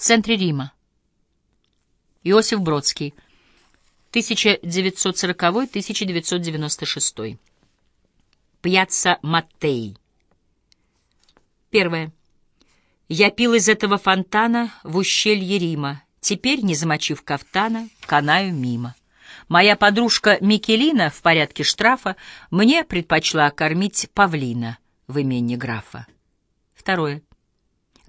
центре Рима. Иосиф Бродский, 1940-1996. Пьяцца Маттей. Первое. Я пил из этого фонтана в ущелье Рима. Теперь, не замочив кафтана, канаю мимо. Моя подружка Микелина в порядке штрафа мне предпочла кормить павлина в имени графа. Второе.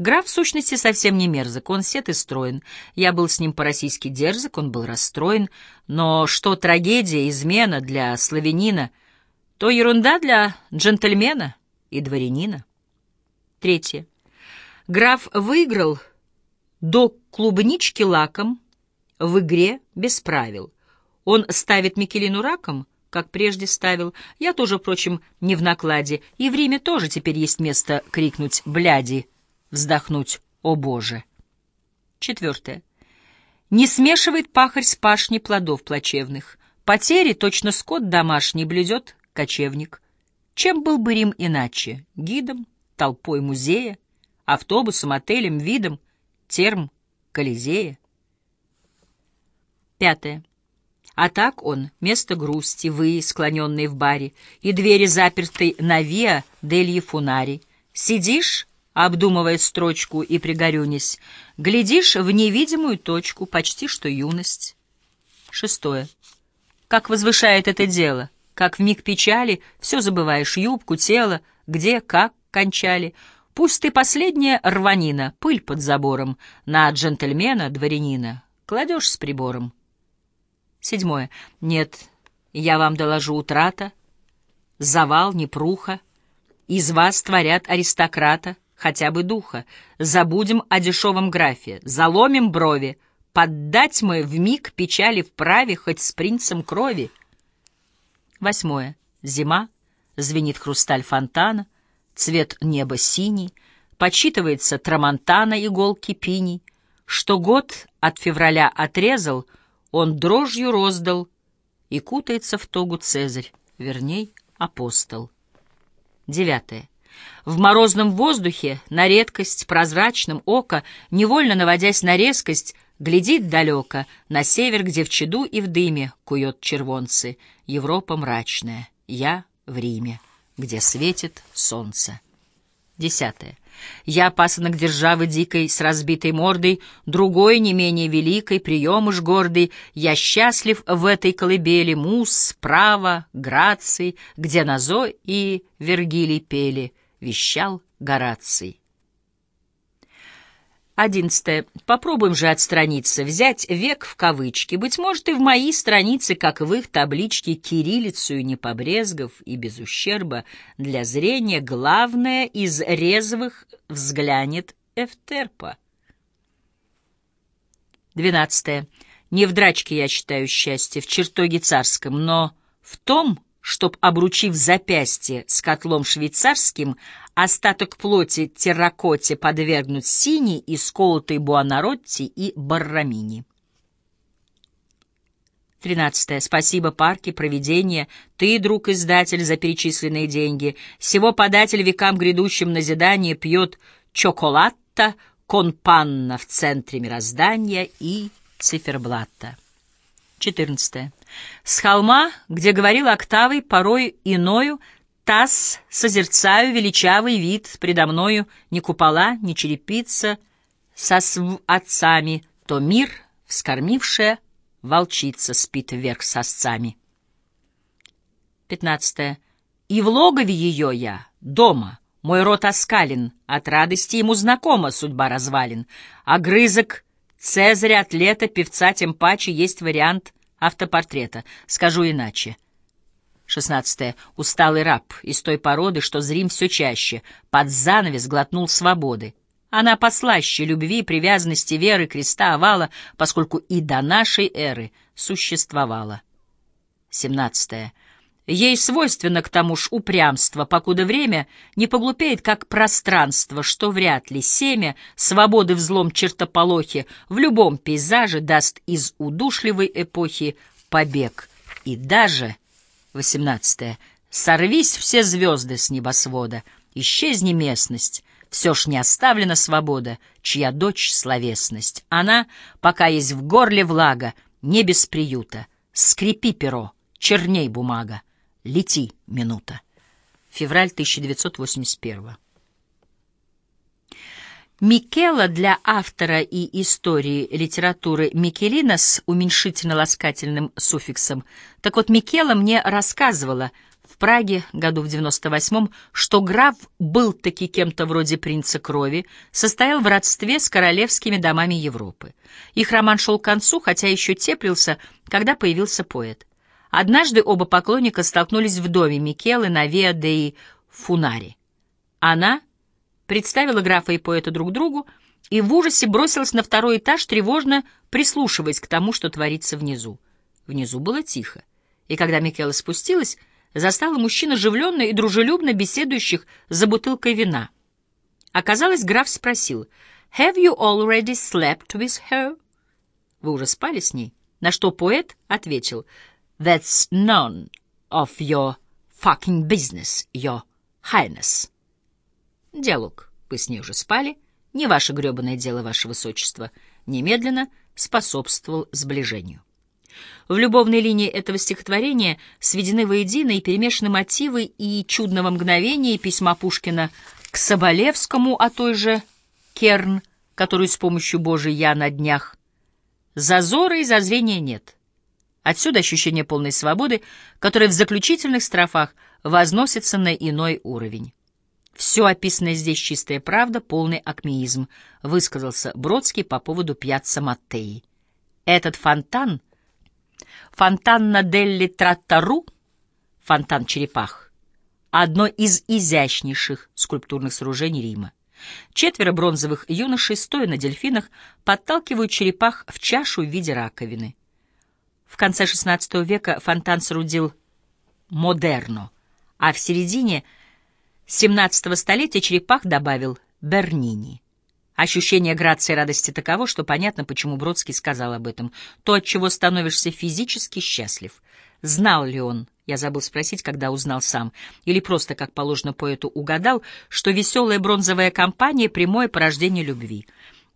Граф, в сущности, совсем не мерзок, он сет и строен. Я был с ним по-российски дерзок, он был расстроен. Но что трагедия, измена для славянина, то ерунда для джентльмена и дворянина. Третье. Граф выиграл до клубнички лаком в игре без правил. Он ставит Микелину раком, как прежде ставил. Я тоже, впрочем, не в накладе. И в Риме тоже теперь есть место крикнуть «бляди», вздохнуть «О Боже!». Четвертое. Не смешивает пахарь с пашней плодов плачевных. Потери точно скот домашний блюдет кочевник. Чем был бы Рим иначе? Гидом, толпой музея, автобусом, отелем, видом, терм, колизея? Пятое. А так он — место грусти, вы, склоненные в баре, и двери запертой на Виа Дельи Фунари. Сидишь обдумывая строчку и пригорюнись, глядишь в невидимую точку, почти что юность. Шестое. Как возвышает это дело, как в миг печали все забываешь, юбку, тело, где, как кончали. Пусть ты последняя рванина, пыль под забором, на джентльмена, дворянина, кладешь с прибором. Седьмое. Нет, я вам доложу утрата, завал, непруха, из вас творят аристократа, хотя бы духа. Забудем о дешевом графе, заломим брови, поддать мы в миг печали вправе хоть с принцем крови. Восьмое. Зима, звенит хрусталь фонтана, цвет неба синий, почитывается трамонтана иголки пиней, что год от февраля отрезал, он дрожью роздал, и кутается в тогу Цезарь, верней, апостол. Девятое. В морозном воздухе, на редкость прозрачном око, невольно наводясь на резкость, глядит далеко, на север, где в чаду и в дыме кует червонцы. Европа мрачная, я в Риме, где светит солнце. Десятое. Я пасынок державы дикой с разбитой мордой, другой, не менее великой, приемыш гордый. Я счастлив в этой колыбели мус, право, грации, где Назо и Вергилий пели — вещал Гораций. Одиннадцатое. Попробуем же отстраниться, взять век в кавычки. Быть может, и в мои страницы, как в их табличке, кириллицу не побрезгов и без ущерба для зрения, главное из резвых взглянет Эфтерпа. Двенадцатое. Не в драчке я считаю счастье, в чертоге царском, но в том, чтоб, обручив запястье с котлом швейцарским, остаток плоти терракоте подвергнуть синей и сколотой буанаротти и баррамини. 13. Спасибо, парки, проведение. Ты, друг издатель, за перечисленные деньги. Всего податель векам грядущим назидание пьет чоколатта, конпанна в центре мироздания и циферблата. 14. С холма, где говорил октавой, порой иною, таз созерцаю величавый вид, предо мною ни купола, ни черепица, со св отцами, то мир, вскормившая, волчица спит вверх с осцами. 15. И в логове ее я, дома, мой рот оскален, от радости ему знакома судьба развалин. Огрызок Цезаря, атлета, певца, тем паче есть вариант автопортрета. Скажу иначе. 16. Усталый раб из той породы, что зрим все чаще, под занавес глотнул свободы. Она послаще любви, привязанности, веры, креста, овала, поскольку и до нашей эры существовала. 17. Ей свойственно к тому ж упрямство, покуда время не поглупеет, как пространство, что вряд ли семя свободы в злом чертополохе в любом пейзаже даст из удушливой эпохи побег. И даже, 18 сорвись все звезды с небосвода, исчезни местность, Все ж не оставлена свобода, чья дочь — словесность. Она, пока есть в горле влага, не без приюта. Скрипи перо, черней бумага, лети минута. Февраль 1981 Микела для автора и истории литературы Микелина с уменьшительно-ласкательным суффиксом. Так вот, Микела мне рассказывала в Праге году в 98-м, что граф был таки кем-то вроде принца крови, состоял в родстве с королевскими домами Европы. Их роман шел к концу, хотя еще теплился, когда появился поэт. Однажды оба поклонника столкнулись в доме Микелы на Виа деи Фунари. Она представила графа и поэта друг другу и в ужасе бросилась на второй этаж, тревожно прислушиваясь к тому, что творится внизу. Внизу было тихо, и когда Микела спустилась, застала мужчин оживленно и дружелюбно беседующих за бутылкой вина. Оказалось, граф спросил, «Have you already slept with her?» «Вы уже спали с ней?» На что поэт ответил, «That's none of your fucking business, your highness». Диалог. Вы с ней уже спали. Не ваше гребаное дело, ваше высочество. Немедленно способствовал сближению. В любовной линии этого стихотворения сведены воедино и перемешаны мотивы и чудного мгновения, и письма Пушкина к Соболевскому о той же Керн, которую с помощью Божией я на днях. Зазора и зазрения нет. Отсюда ощущение полной свободы, которое в заключительных строфах возносится на иной уровень. Все описанное здесь чистая правда, полный акмеизм, высказался Бродский по поводу пьяцца Маттеи. Этот фонтан, фонтан на Делли Траттару, фонтан черепах, одно из изящнейших скульптурных сооружений Рима. Четверо бронзовых юношей, стоя на дельфинах, подталкивают черепах в чашу в виде раковины. В конце XVI века фонтан соорудил Модерно, а в середине — 17 столетия черепах добавил Бернини. Ощущение грации и радости таково, что понятно, почему Бродский сказал об этом. То, от чего становишься физически счастлив. Знал ли он, я забыл спросить, когда узнал сам, или просто, как положено поэту, угадал, что веселая бронзовая компания — прямое порождение любви.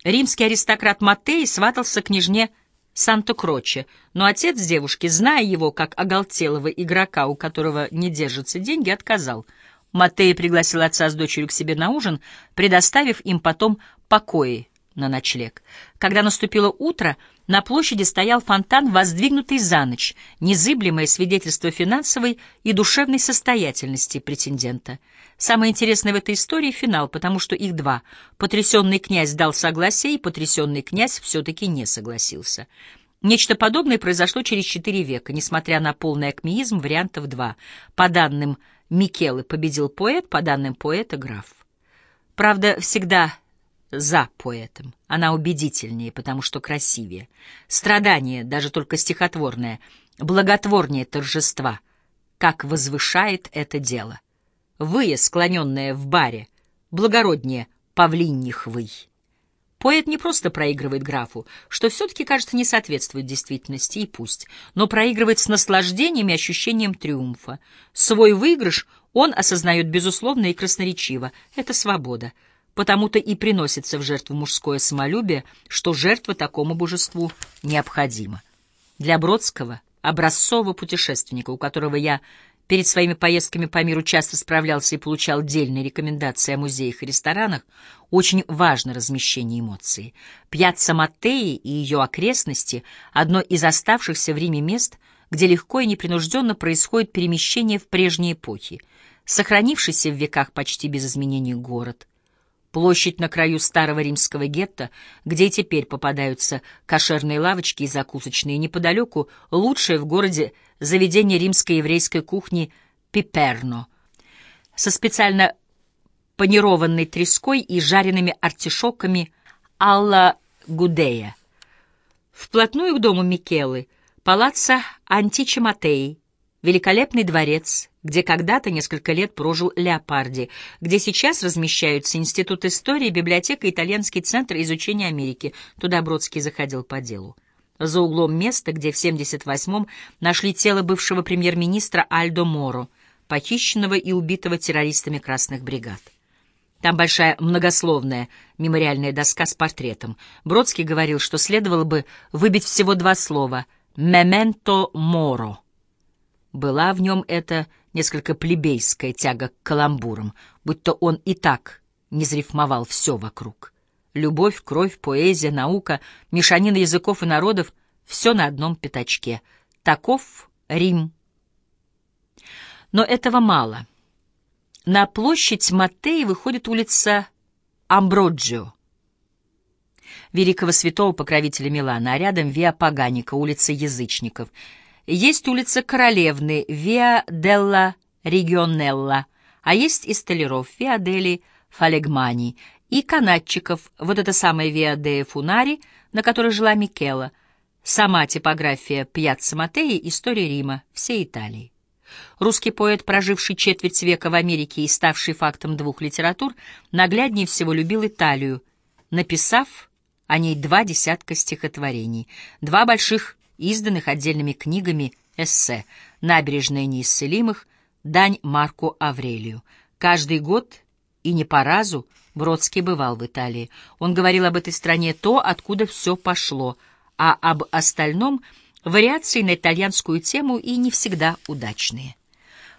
Римский аристократ Матей сватался к княжне Санто-Кроче, но отец девушки, зная его как оголтелого игрока, у которого не держатся деньги, отказал — Матея пригласил отца с дочерью к себе на ужин, предоставив им потом покои на ночлег. Когда наступило утро, на площади стоял фонтан, воздвигнутый за ночь, незыблемое свидетельство финансовой и душевной состоятельности претендента. Самое интересное в этой истории — финал, потому что их два. Потрясенный князь дал согласие, и потрясенный князь все-таки не согласился. Нечто подобное произошло через четыре века, несмотря на полный акмеизм вариантов два. По данным Микелы победил поэт, по данным поэта — граф. Правда, всегда за поэтом. Она убедительнее, потому что красивее. Страдание, даже только стихотворное, благотворнее торжества. Как возвышает это дело. Выя, склоненная в баре, благороднее павлинних вый. Поэт не просто проигрывает графу, что все-таки, кажется, не соответствует действительности, и пусть, но проигрывает с наслаждением и ощущением триумфа. Свой выигрыш он осознает безусловно и красноречиво. Это свобода. Потому-то и приносится в жертву мужское самолюбие, что жертва такому божеству необходима. Для Бродского, образцового путешественника, у которого я Перед своими поездками по миру часто справлялся и получал дельные рекомендации о музеях и ресторанах. Очень важно размещение эмоций. Пьяцца Маттеи и ее окрестности — одно из оставшихся в Риме мест, где легко и непринужденно происходит перемещение в прежние эпохи. Сохранившийся в веках почти без изменений город — Площадь на краю старого римского гетто, где теперь попадаются кошерные лавочки и закусочные, неподалеку лучшее в городе заведение римской еврейской кухни «Пиперно» со специально панированной треской и жареными артишоками «Алла Гудея». Вплотную к дому Микелы — палаццо Античи Матеи, великолепный дворец, где когда-то несколько лет прожил Леопарди, где сейчас размещаются Институт истории, библиотека Итальянский центр изучения Америки. Туда Бродский заходил по делу. За углом места, где в 78-м нашли тело бывшего премьер-министра Альдо Моро, похищенного и убитого террористами красных бригад. Там большая многословная мемориальная доска с портретом. Бродский говорил, что следовало бы выбить всего два слова «мементо моро». Была в нем эта несколько плебейская тяга к каламбурам, будто он и так не зарифмовал все вокруг. Любовь, кровь, поэзия, наука, мешанина языков и народов — все на одном пятачке. Таков Рим. Но этого мало. На площадь Маттеи выходит улица Амброджио, великого святого покровителя Милана, а рядом Виа Паганика, улица язычников. Есть улица Королевны, Виа Делла Регионелла, а есть и столяров, Виа Дели Фалегмани, и канатчиков, вот это самая Виа де Фунари, на которой жила Микела, сама типография Пьяцца Матеи, история Рима, всей Италии. Русский поэт, проживший четверть века в Америке и ставший фактом двух литератур, нагляднее всего любил Италию, написав о ней два десятка стихотворений, два больших, изданных отдельными книгами, эссе «Набережная неисцелимых», «Дань Марку Аврелию». Каждый год и не по разу Бродский бывал в Италии. Он говорил об этой стране то, откуда все пошло, а об остальном — вариации на итальянскую тему и не всегда удачные.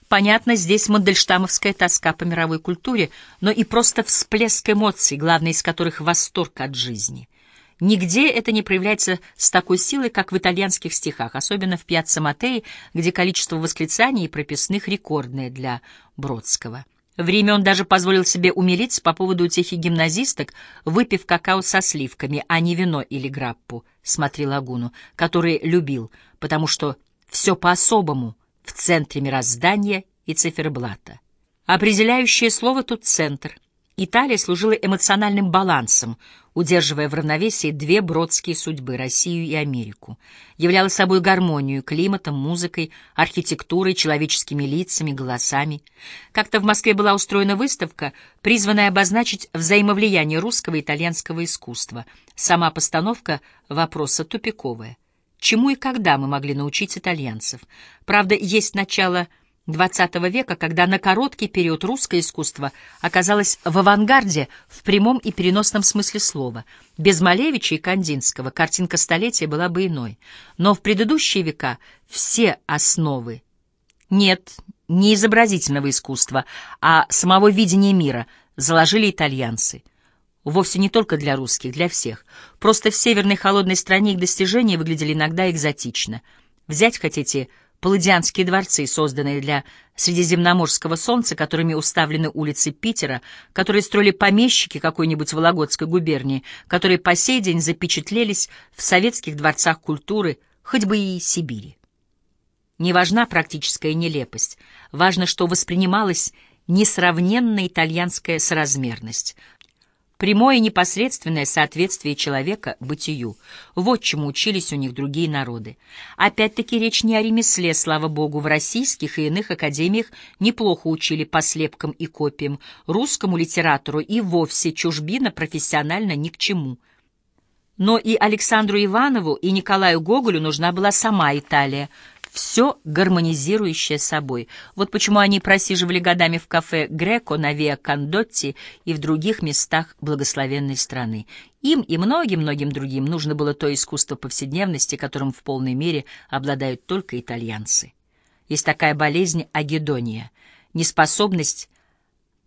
Понятно, здесь мандельштамовская тоска по мировой культуре, но и просто всплеск эмоций, главный из которых — восторг от жизни. Нигде это не проявляется с такой силой, как в итальянских стихах, особенно в «Пьяцца Матеи», где количество восклицаний и прописных рекордное для Бродского. В Риме он даже позволил себе умилиться по поводу утехи гимназисток, выпив какао со сливками, а не вино или граппу, смотри лагуну, который любил, потому что все по-особому в центре мироздания и циферблата. Определяющее слово тут «центр». Италия служила эмоциональным балансом, удерживая в равновесии две бродские судьбы — Россию и Америку. Являла собой гармонию климатом, музыкой, архитектурой, человеческими лицами, голосами. Как-то в Москве была устроена выставка, призванная обозначить взаимовлияние русского и итальянского искусства. Сама постановка вопроса тупиковая. Чему и когда мы могли научить итальянцев? Правда, есть начало XX века, когда на короткий период русское искусство оказалось в авангарде в прямом и переносном смысле слова. Без Малевича и Кандинского картинка столетия была бы иной. Но в предыдущие века все основы нет, не изобразительного искусства, а самого видения мира заложили итальянцы. Вовсе не только для русских, для всех. Просто в северной холодной стране их достижения выглядели иногда экзотично. Взять хотите Палладианские дворцы, созданные для средиземноморского солнца, которыми уставлены улицы Питера, которые строили помещики какой-нибудь Вологодской губернии, которые по сей день запечатлелись в советских дворцах культуры, хоть бы и Сибири. Не важна практическая нелепость, важно, что воспринималась несравненная итальянская соразмерность, Прямое непосредственное соответствие человека бытию. Вот чему учились у них другие народы. Опять-таки речь не о ремесле, слава богу, в российских и иных академиях неплохо учили по слепкам и копиям. Русскому литературу и вовсе чужбина профессионально ни к чему. Но и Александру Иванову, и Николаю Гоголю нужна была сама Италия — все гармонизирующее собой. Вот почему они просиживали годами в кафе «Греко» на Виа Кондотти и в других местах благословенной страны. Им и многим-многим другим нужно было то искусство повседневности, которым в полной мере обладают только итальянцы. Есть такая болезнь агедония, неспособность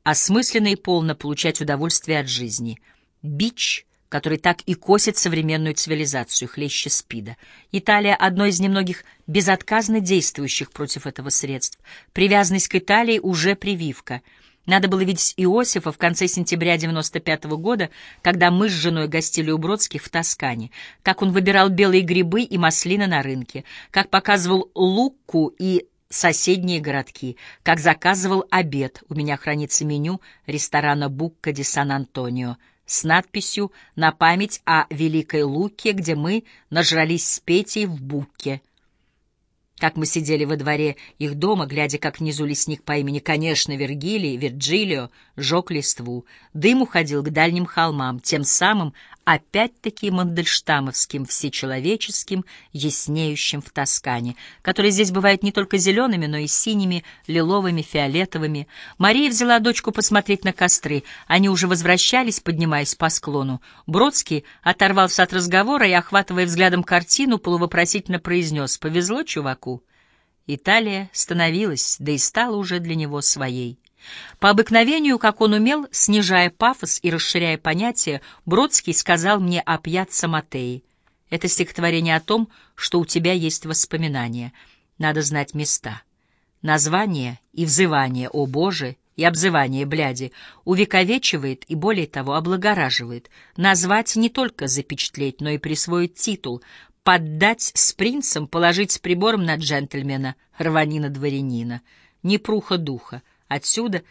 осмысленно и полно получать удовольствие от жизни, бич — который так и косит современную цивилизацию, хлеще СПИДа. Италия — одно из немногих безотказно действующих против этого средств. Привязанность к Италии уже прививка. Надо было видеть Иосифа в конце сентября 95 -го года, когда мы с женой гостили у Бродских в Тоскане, как он выбирал белые грибы и маслины на рынке, как показывал Лукку и соседние городки, как заказывал обед. У меня хранится меню ресторана «Букка ди Сан-Антонио», с надписью «На память о Великой Луке», где мы нажрались с Петей в Букке. Как мы сидели во дворе их дома, глядя, как внизу лесник по имени, конечно, Вергилий, Вирджилио, жег листву. Дым уходил к дальним холмам, тем самым опять-таки мандельштамовским, всечеловеческим, яснеющим в Тоскане, которые здесь бывают не только зелеными, но и синими, лиловыми, фиолетовыми. Мария взяла дочку посмотреть на костры. Они уже возвращались, поднимаясь по склону. Бродский оторвался от разговора и, охватывая взглядом картину, полувопросительно произнес «Повезло чуваку». Италия становилась, да и стала уже для него своей. По обыкновению, как он умел, снижая пафос и расширяя понятия, Бродский сказал мне о Пьяцца Матеи. Это стихотворение о том, что у тебя есть воспоминания. Надо знать места. Название и взывание «О Боже!» и обзывание бляди увековечивает и, более того, облагораживает. Назвать не только запечатлеть, но и присвоить титул, поддать с принцем, положить с прибором на джентльмена, рванина дворянина, непруха духа, Отсюда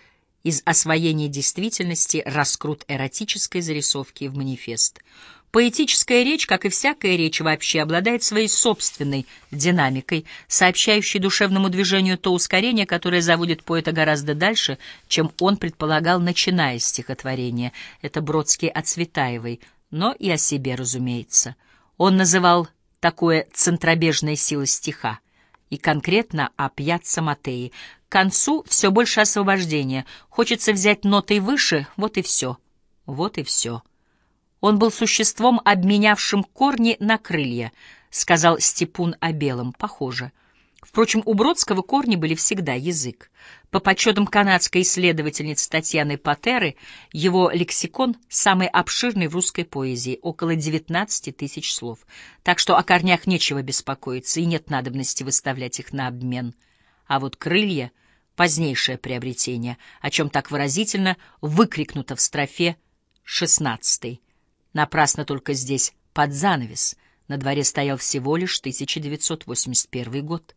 из освоения действительности раскрут эротической зарисовки в манифест. Поэтическая речь, как и всякая речь вообще, обладает своей собственной динамикой, сообщающей душевному движению то ускорение, которое заводит поэта гораздо дальше, чем он предполагал, начиная стихотворение. Это Бродский о Цветаевой, но и о себе, разумеется. Он называл такое центробежной силой стиха и конкретно о Пьяцца Матеи. К концу все больше освобождения. Хочется взять нотой выше, вот и все. Вот и все. Он был существом, обменявшим корни на крылья, сказал Степун о белом, похоже. Впрочем, у Бродского корни были всегда язык. По подсчетам канадской исследовательницы Татьяны Патеры, его лексикон самый обширный в русской поэзии, около 19 тысяч слов. Так что о корнях нечего беспокоиться, и нет надобности выставлять их на обмен. А вот крылья — позднейшее приобретение, о чем так выразительно выкрикнуто в строфе 16 Напрасно только здесь под занавес. На дворе стоял всего лишь 1981 год.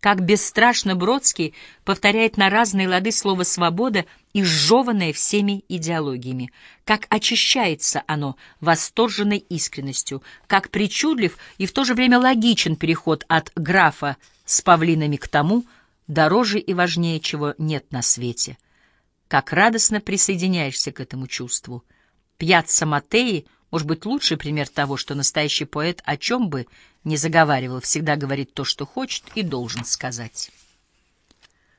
Как бесстрашно Бродский повторяет на разные лады слово «свобода», изжеванное всеми идеологиями, как очищается оно восторженной искренностью, как причудлив и в то же время логичен переход от графа с павлинами к тому, дороже и важнее, чего нет на свете. Как радостно присоединяешься к этому чувству. Пьяцца Матеи — может быть, лучший пример того, что настоящий поэт о чем бы не заговаривал, всегда говорит то, что хочет и должен сказать.